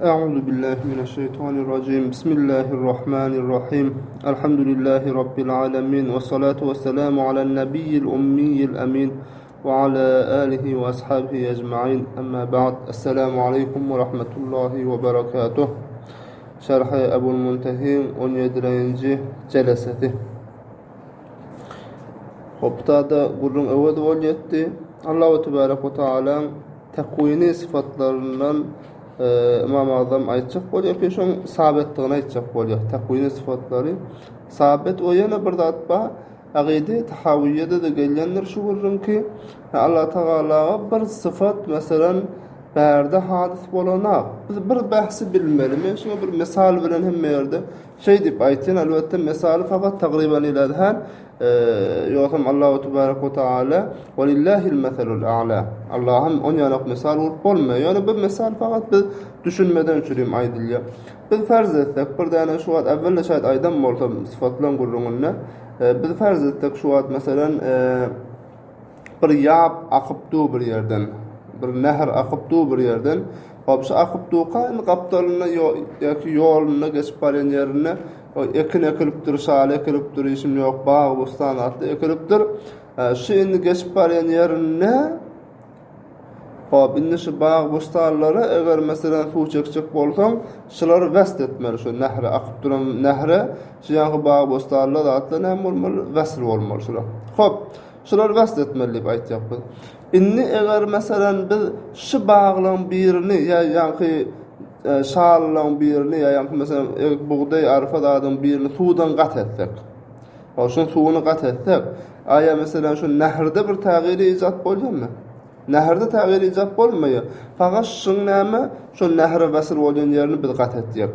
أعوذ بالله من الشيطان الرجيم بسم الله الرحمن الرحيم الحمد لله رب العالمين والصلاة والسلام على النبي الأمي الأمين وعلى آله وأصحابه أجمعين أما بعد السلام عليكم ورحمة الله وبركاته شرح أبو المنتهي ونيدرينجي جلسته Hopdada gürrüň Öwez bol ýetdi. Allahu tebarek we taalaň tekwyny sypatlaryndan Ymam Azam aýtjak bolýar ki, şoň sabetdigini aýtjak bolýar. Tekwyny sypatlary sabet we ýene bir zat bar. Agydy tahawiýede-de gelýändir şu gürrüň ki, Allah tagalaga bir sypat, meselem, bärde hadys bolanok. Biz bir bahsy bilmeli. Men şuňa bir mysal bilen hem bu ýerde Şeý diýip aýtyn, elbetde, mysaly fakat tagryban ile däl, ýogsam Allahu tebarek we teala, Welillahil meselul a'la, Allaham on ýanak mysal urup bolmaýar. Ýöne bu mysal fakat biz düşünmeden üçin hem aýdylýar. Biz farz etsek, bir däne şu wagt äwwel-de şaýat aýdan bolsam sypatlaryň gürrüňinde, biz farz etsek şu wagt meselem, Bir ýap akyp dur bir ýerden, Bir nähr akyp dur bir ýerden. Obşa akyp durka, indi gapdalynda ýa-ki ýolunda geçip barýan ýerinde ekin ekilipdir, şaly ekilipdir, işim ýok, bagy-bossan atly ekilipdir. Şu indi geçip barýan ýerinde Hop, indi şu bagy-bossanlara eger meselem suw çekjek bolsaň, şulary west etmeli, şu nähre akyp duran nähre, şu ýaňky bagy-bossanlar atly näme bolmaly, wesl bolmaly şular. Hop. Şular wasp etmeli diýip aýtýak biz. Indi eger meselem biz şu baglaň birini ýa ýaňky şallaň birini ýa ýaňky meselem egip bugdaý, arpa zadyň birini suwdan gat etsek. Hol şuň suwuny gat etsek, aýa meselem şu nährde bir tagyr ejap bolýarmy? Nährde tagyr ejap bolmaýar. Fagat şuň näme, şo nähre wasp bolýan ýerini biz gat etjek.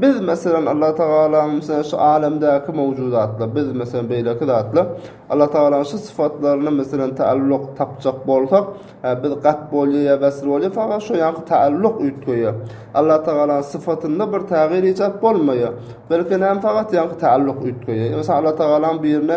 Biz, meselem, Alla Tagalaň, meselem, şu alemdäki mowjudatlar, biz, meselem, beýleki zatlar, Alla Tagalaň şu syfatlaryna, meselem, täalluq tapjak bolsak, hä, biz gat bolýar ýa wesl bolýar, fakat şo ýaňky täalluq üýtgeýär. Alla Tagalaň syfatynda bir tägir ejap bolmaýar. Belki, näme, fakat ýaňky täalluq üýtgeýär. Ýa, meselem, Alla Tagalaň birine,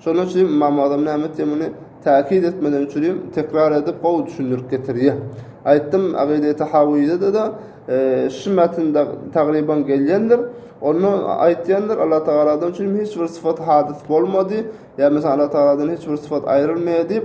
Şonuň üçinem Imamagzam näme etýär muny täkit etmeden üçinem tekrar edip gowy düşündirip getirýär. Aýtdym Agydaýy Tahawyýydada-da şu metn tagryban gelýändir. Onda aýtýandyr Allah Tagaladan üçinem hiç bir syfat hadys bolmady. Ýa mesalan Allah Tagaladan hiç bir syfat aýrylmaýar diýip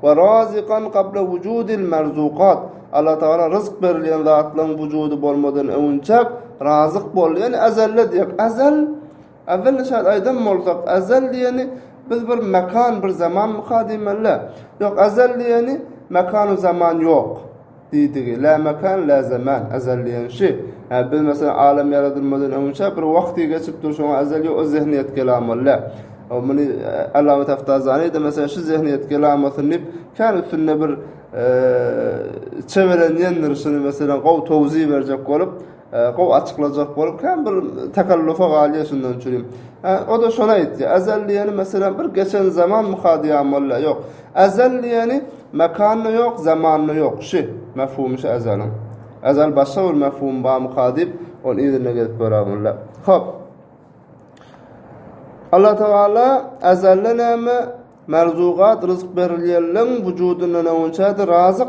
Wa razikan qabla wujudil marzukat, Alla Tagala ryzk berilýän zatlaryň wujudy bolmadan öwünçäk razyk boldy, ýagny ezelli diýýär. Ezel, ezel-de şaýat aýdan bolsak, ezel diýeni biz bir mekan, bir zamanmyka diýmeli-dä. Ýok, ezel diýeni mekan-u zaman ýok. Diýdigi, lämekan, läzeman, ezel diýen şi. Hä, biz, meselem, alem ýaradylmadan öňünçä bir wagt diýip geçip dur, şoňa ezel ýok, o zehniýet kelamol, lä. Muny Allama Taftazani-de, meselem, şi zehniýet kelamasyn diýip, kän üstünde bir çebelenýändir, şuny, meselem, gowy towzih berjek bolup. Gowy açyklajak bolup kän bir takallufa galýar şundan üçin. O da şony aýtdy. Azal diýeni meselem bir geçen zaman mukadiýam bolýar. Ýok. Azal diýeni mekanda ýok, zamanda ýok. Şi mefhumy şi azalyň. Azal başga bir mefhum bar mukadip, ol yzyna gelip göräý mulla. Hop. Allah Taala azalda näme? Merzugat ryzyk berilýänleň wujudyndan öňçädi razyk.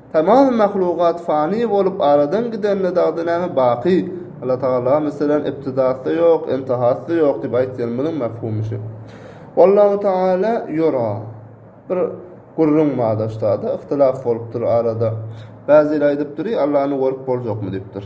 Tamam mahlugat fani bolup aradan gidende dagdy näme baky? Allatagala, meselem, ibtidasy-da ýok, intihasy-da ýok diýip aýtýanymyzyň mefhumy şu. Wallahu-taala ýura. Bir gürrüň bada ştada, ihtilaf bolupdyr arada. Bäzili aýdypdyry, Allany görüp boljakmy diýipdir.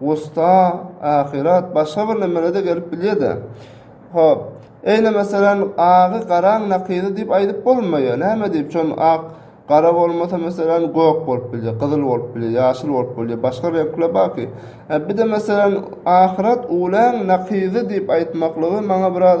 Usta, ahyrat başga bir nämelede gelip bilýär-dä. Hop, eýle meselem, agy garaň nakyzy diýip aýdyp bolmaýar. Näme diýip, şon ak, gara bolmasa, meselem, gök bolup bilýär, gyzyl bolup bilýär, ýaşyl bolup bilýär, başga reňkler barky. Bir-de, meselem, ahyrat uleň nakyzy diýip aýtmaklygy maňa biraz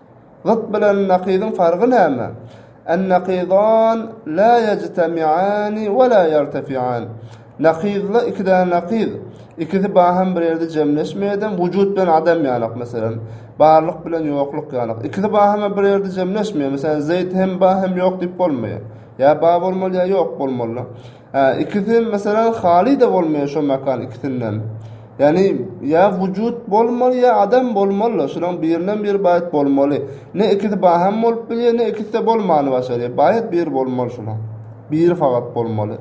Zyt bilen nakyzyň fargy näme? Ennakyzan la yejtemian we la ýertefian. Nakyzla iki däne nakyz, ikisi baham bir ýerde jemleşmeýedem, wujud bilen adam ýalak, meselem, barlyk bilen ýokluk ýalak. Ikisi baham-a bir ýerde jemleşmeýär. Meselem, Zeýt hem bar, hem ýok diýip bolmaýar. Ýa bar bolmaly, ýa ýok bolmaly. Hä, ikisem meselem haly-da bolmaýar şo mekan ikisinden. Ýagny, ýa wujud bolmaly, ýa adam bolmaly-la, şularyň birinden biri baýat bolmaly. Ne ikisi bar hem bolup bilýär, ne ikisi-de bolmany başarýar. Baýat biri bolmaly şulaň. Biri fakat bolmaly.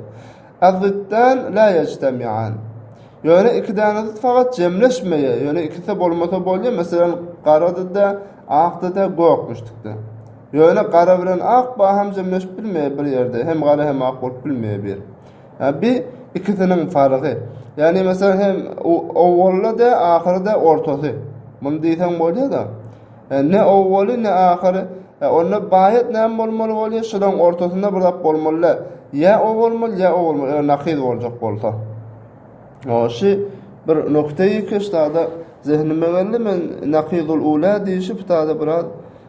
Ezziddan la ýejtemian. Ýöne iki däne zyd fakat jemleşmeýär, ýöne ikisi-de bolmasa bolýar, meselem, garada-da, akda-da, gök müşdükde. Ýöne gara bilen ak ba hem jemleşip bilmeýär bir ýerde, hem gara hem ak bolup bilmeýär bir. Ýa bi ikisiniň fargy. Ýani meselem hem owwally de ahyry de ortasy. Muny diýseň bolýada. E, ne owwaly ne ahyry. E, onda baýat näme bolmaly bolýar? Şulaň ortasynda bir zat bolmaly le. Ýa o bolmaly, ýa o bolmaly. Eger nakyz boljak bolsa. O şi bir nokta-i keşdada zehnime geldi men nakyzul ula diýişi pitada biraz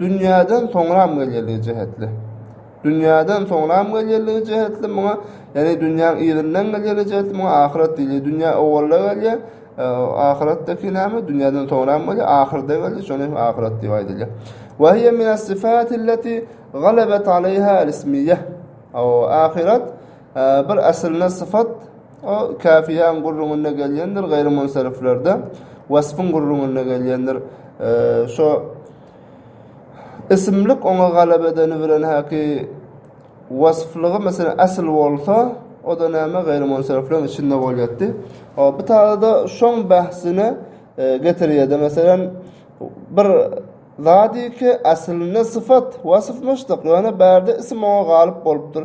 Dünýäden soňram gelýänligi jähetli. Dünýäden soňram gelýänligi jähetli muňa, ýagny dünýäň yzyndan gelýänligi jähetli muňa ahyret diýilýär. Dünýä owalda gelýär, ahyretdäki näme? Dünýäden soňram gelýär, ahyrda gelýär, şonuň üçin ahyret diýip aýdylýar. Wa hiýe minas-sifati allati galabat alayha al-ismiýe. Ahyret Bir asylly sypat, o käfiýaň gürrüňinde gelýändir, gaýrymünsariflerde waspyň gürrüňinde gelýändir. Şo isimlik oňa galaba edeni bilen häki wasplygy meselem asyl bolsa, o-da näme gaýrymünsarifleň içinde bolýardy. Bu taýda şoň bähsini getirýärdi. Meselem, bir zady ki, asylly sypat, waspmyşdyk, ýöne bärde isim oňa galyp bolupdyr.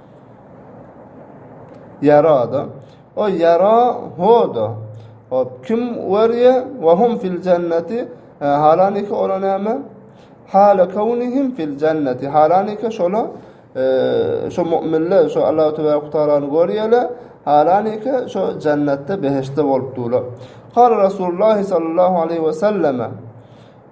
Ýara-da. O ýara ho-da. Kim werýä? Wa hum fil jenneti, halanyka ola näme? Hala kownihim fil jenneti, halanyka şola, şo mu'minler, şo Allahu tebaraka we tagalany görýärler, halanyka şo jennetde, behiştde bolup durlar. Kala Rasulullah sallallahu aleýhi we selleme.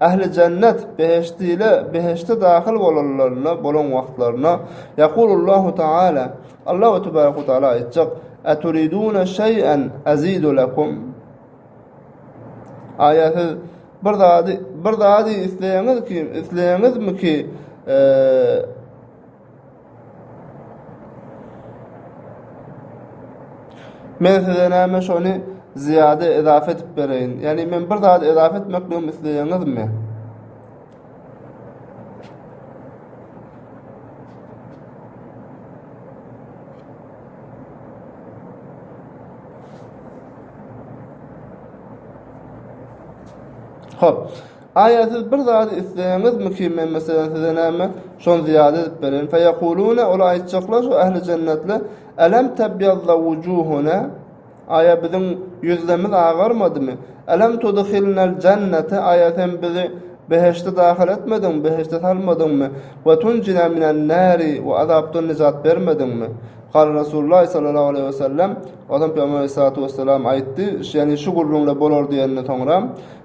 Ähli jennet, behişdi, ile behişde dahyl bolanlarynda bolan wagtlarynda, Ýakulullahu Ta'ala, Allahu Tebarek we Ta'ala aýtjak, Aturidune şeý'en azidu lekum? Aýa siz bir zady, bir zady isleýäňiz kim, isleýäňizmi ki, Men size näme şony zyýada edafa edip bereýin? Ýagny men bir zady edafa etmekligimi isleýäňizmi? Hop. Aýa siz bir zady isleýäňizmiki, Men meselem size näme, şony zyýada edip bereýin? Feýekulune, olar aýtjaklar, şu ähli jennetli, Elem tebýadda wujuhune, Aýa biziň ýüzlemiz agarmadymy? Elem tudhilnel jennete, Aýa sen bizi behişde dahyl etmediňmi, behişde salmadyňmy? We tunjina minen nari, we azapdan nijat bermediňmi? Kale Rasulullahi sallallahu aleýhi wesellem, Onsoň Pygamber aleyhissalatu wesselam aýtdy, ýagny şu gürrüňle bolar diýenden soňra,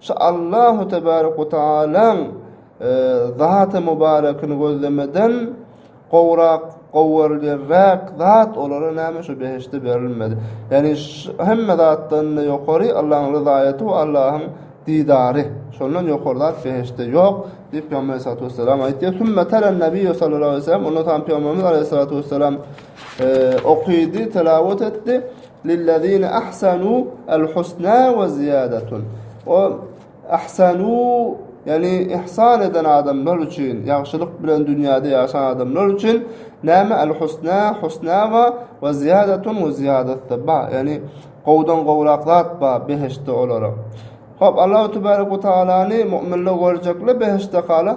Şu Allahu tebarek we taalaň zaty mubarekini gözlemeden gowrak gowurlyrrak zat olara näme şu behişdi berilmedi. Ýani hemme zatdan ýokary Allahyň ryzaýaty we Allahyň didary. Şondan ýokary zat behişde ýok diýip Peygamber sallallahu aleyhi ve sellem aýtdy. Sümme teren Nebi sallallahu aleyhi ve sellem ondan soň Peygamberimiz aleyhissalatu vesselam okydy, tilawat etdi. Lillezine ahsanu el husna we ziyadatun. O ahsanu ýani ihsan eden adamlar üçin, ýagşylyk bilen dünýäde ýaşan adamlar üçin näme el husna, husna we we ziyadatun we ziyadatda ba, ýani gowudan gowrak zat ba behişde olara. Hop, Allahu tebaraka we taalany mu'minler görjekler behişde kala.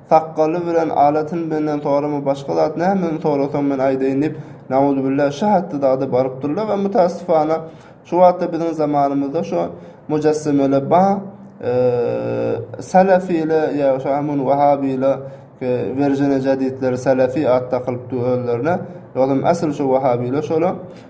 Sakgaly bilen Alatyn menden sorama başga zat nämemi sorasaň men aýdaýyn diýip nauzubilla şa hatda dagda baryp durlar we mutasyfana şu wagtda biziň zamanymyzda şu mujassemele ba salafile ýa şu amun wahabile werjene jadidler salafi at dakylypdy özlerine ýogsam asyl şu wahabile şola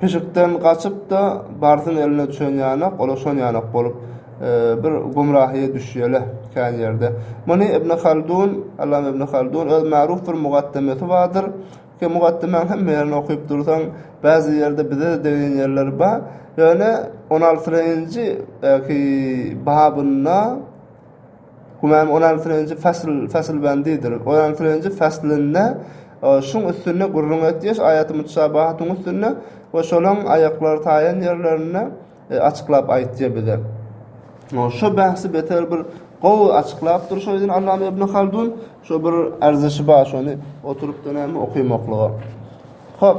Pişikden gaçyp-da, barsyň eline düşen ýanak, ola şon ýanak bolup, bir gümrahyýa düşýär-le, kän ýerde. Muny Ibn Haldun, allama Ibn Haldun, öz magrup bir mugaddemesi bardyr. Şo mugaddemäň hemme ýerini okyp dursaň, bäzi ýerde bize-de degýän ýerleri bar. Ýöne on altyrenji ki babynda, Humam onaltynjy fasl faslbandydyr. Onaltynjy faslynda şuň üstünde gürrüň etýäs, aýaty mutsabahatyň üstünde we şolaň aýaklary taýan ýerlerinde açyklap aýtýar bize. Şo bahsi beter bir gowy açyklapdyr şo ýerden Allama Ibn Haldun, şo bir arzyşy bar şony oturypda näme okymaklyga. Hop.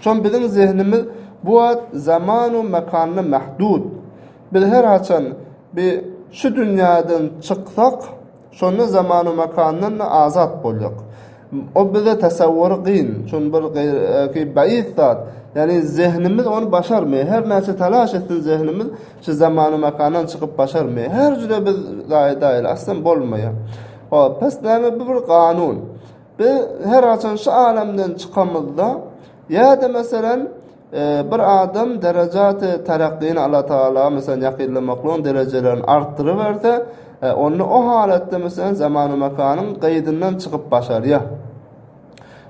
Şol biziň zehnimiz bu wagt zamanu mekanda mähdud. Biz her haçan bi şu dünýäden çyksak, şonda zamanu mekandan-da azat boljak. O bize tasawwury gyn, şun bir ki bais zat. Ýagny zehnimiz ony başarmaýar. Her näçe talaş etsin zehnimiz şu zamanu mekandan çykyp başarmaýar. Her juda biz zaýadaýyl, aslam bolmaýar. Hop, pes näme bu bir kanun. Biz her haçan şu alemden çykamyzda ýa-da meselem bir adam derejaty terakgyny Allah Tagala meselem ýakynlamaklygyň derejelerini artdyryberse, onda o halatda meselem zaman we mekanyň gaýdyndan çykyp başarýar.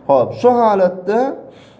Hop, şu halatda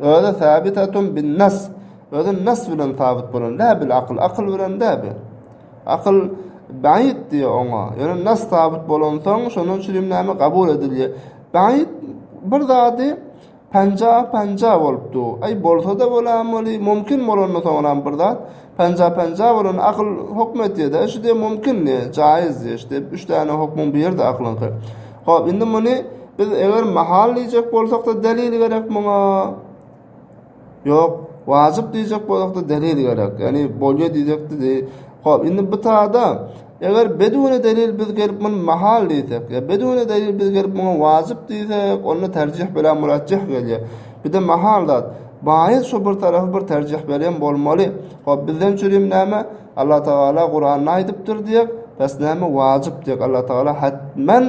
Özi sabitatun bin nas. Özi nas bilen sabyt bolan. La bil akyl. Akyl bilen däl bu. Akyl baýyt diýýär oňa. Ýöne nas sabyt bolansoň, şonuň üçin hem näme kabul edilýär. Baýyt bir zady panja-panja bolup dur. Aý bolsa-da bolan boli, mümkin bolanda soňram bir zat. Panja-panja bolan akyl hokm etýä-dä, şu diýen mümkindi, jaýyzdy, şdep üç däne hokmuň biridi akylyňky. Hop, indi muny biz eger mahal diýjek bolsak-da delil gerek muňa? Ýok, wajyp diýjek bolsak-da delil gerek. Ýagny bolýa diýjek-de, hop, indi bu tada Eger bedune delil biz gelip muny mahal diýsek, ýa bedune delil biz gelip muňa wajyp diýsek, onda terjih bilen murajjeh gelýär. Bide mahal zat. Baýys şu bir tarapy bir terjih beren bolmaly. Hop, bizden çürim näme? Allah Tagala Kuranda aýdypdyr diýek, bes näme wajyp diýek. Allah Tagala hetmen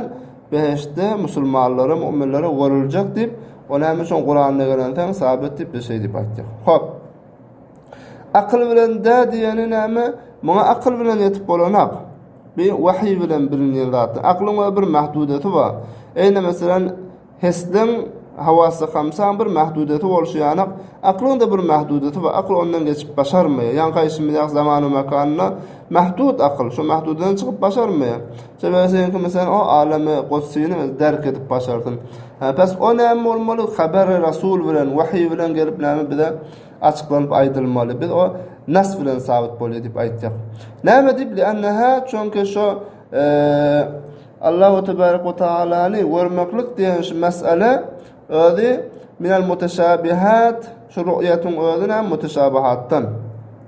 Beheştde musulmanlara, mu'minlere görüljek diýip, o näme üçin Kuranda gelensoň sabit diýip biz şeýdip aýtjak. Hop. Akyl bilen dä diýeni näme? Muňa akyl bilen ýetip bolanok. Bu wahyý bilen bilinýän zatlar. Aklyň we bir mähdudasy bar. Eýne meselem hesdiň, hawassy hamsaň bir mähdudasy bolşy ýaly, aklyň-da bir mähdudasy bar. Akyl ondan geçip başarmy? Ýaňky aýşymyz ýaly zaman we makanda mähdud akyl. Şu mähdudadan çykyp başarmy? Sebäbi seň kimi sen o alamy gudsyny öz derk edip başarsyň. Hä pes o näme bolmaly habary rasul bilen wahyý bilen gelip näme bize açyklanyp aýdylmaly. Biz o nas bilen sabyt bolýar diýip aýtýak. Näme diýip li anna hä çünki şo Allahu tebarek we taalany görmeklik diýen şu mesele özi minel muteshabihat şu ruýatyň özi näme muteshabihatdan.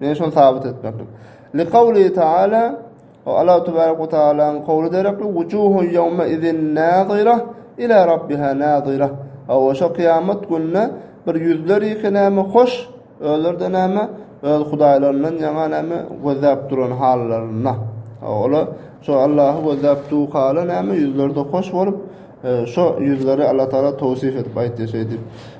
Ýöne şony sabyt etmeklik. Li kawli taala O Allah tebaraka we taalaň kowly derekli wujuhu ýawma izin nazira ila rabbiha nazira. Hawa şo kyýamat gününe bir ýüzler ýeke näme hoş, özleri-de näme öz hudaýlaryndan ýaňa näme gözläp duran hallarynda. Hawa olar şo Allahy gözläp dur hala näme ýüzleri-de hoş bolup, e, şo ýüzleri Allah taala towsif edip aýtdy şeýdip.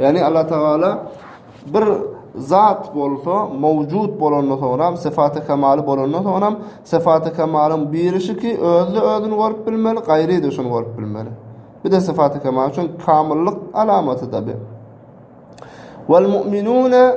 Ýagny Allah Tagala bir zat bolsa mewjud bolandan soňam, syfaty kemaly bolandan soňam, syfaty kemalyň birisi ki, özde özüni görüp bilmeli, gaýry de şuny görüp bilmeli. Bir de syfaty kemal üçin kamyllyk alamaty da bu. Wal mu'minuna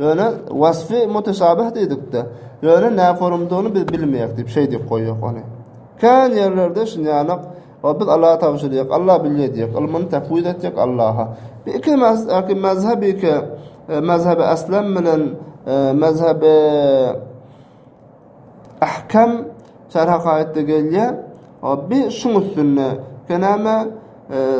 Ýöne wasfy mutesabih diýdikde, ýöne nä forumdygyny biz bilmeýäk diýip şeý diýip goýýak ony. Kän ýerlerde şinýanak we biz Allaha tabşyrýak, Allah bilýär diýjek, ylmyny tefwid etjek Allaha. Bu iki mezhebi, mezhebi iki, mezhebi Aslem bilen mezhebi Ähkem çar hakaýatda gelýär. Bi şuň üstünde kenäme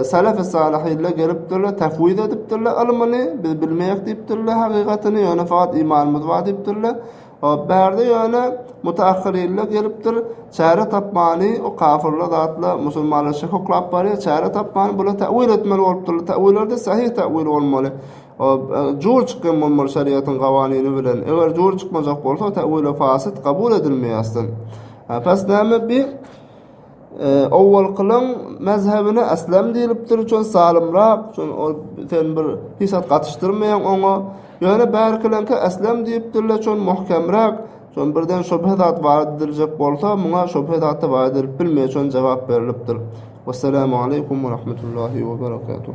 Salafy Salyhinler gelipdirler, tefwiz edipdirler ylmyny, biz bilmeýäris diýipdirler hakykatyny, ýöne fagt imanymyz bar diýipdirler. Bärde ýöne mutaahhyrynlar gelipdir, çäre tapmany, o kafyrlar zatlar musulmanlar şek oklap barýar, çäre tapmany bula tewil etmeli bolupdyrlar, tewilerde sahyh tewil bolmaly. Jul çykýan bolmaly şeriýatyň gawanyny bilen. Eger jul çykmajak bolsa, täwile fasyt kabul edilmeýärsin. Pes näme bi? Owalkylaň mezhebine eslem diýlipdir, üçin salymrak, üçin ol sen bir hiç gatyşdyrmaýaň oňa. Ýöne bärkileňkä eslem diýipdirler, üçin muhkemräk. Üçin birden şubhe zat bar ediljek bolsa, muňa şubhe zat-da bar edilip bilmeýär, üçin jogap berlipdir. Wessalamu aleýkum we rahmetullahi we berekatuh.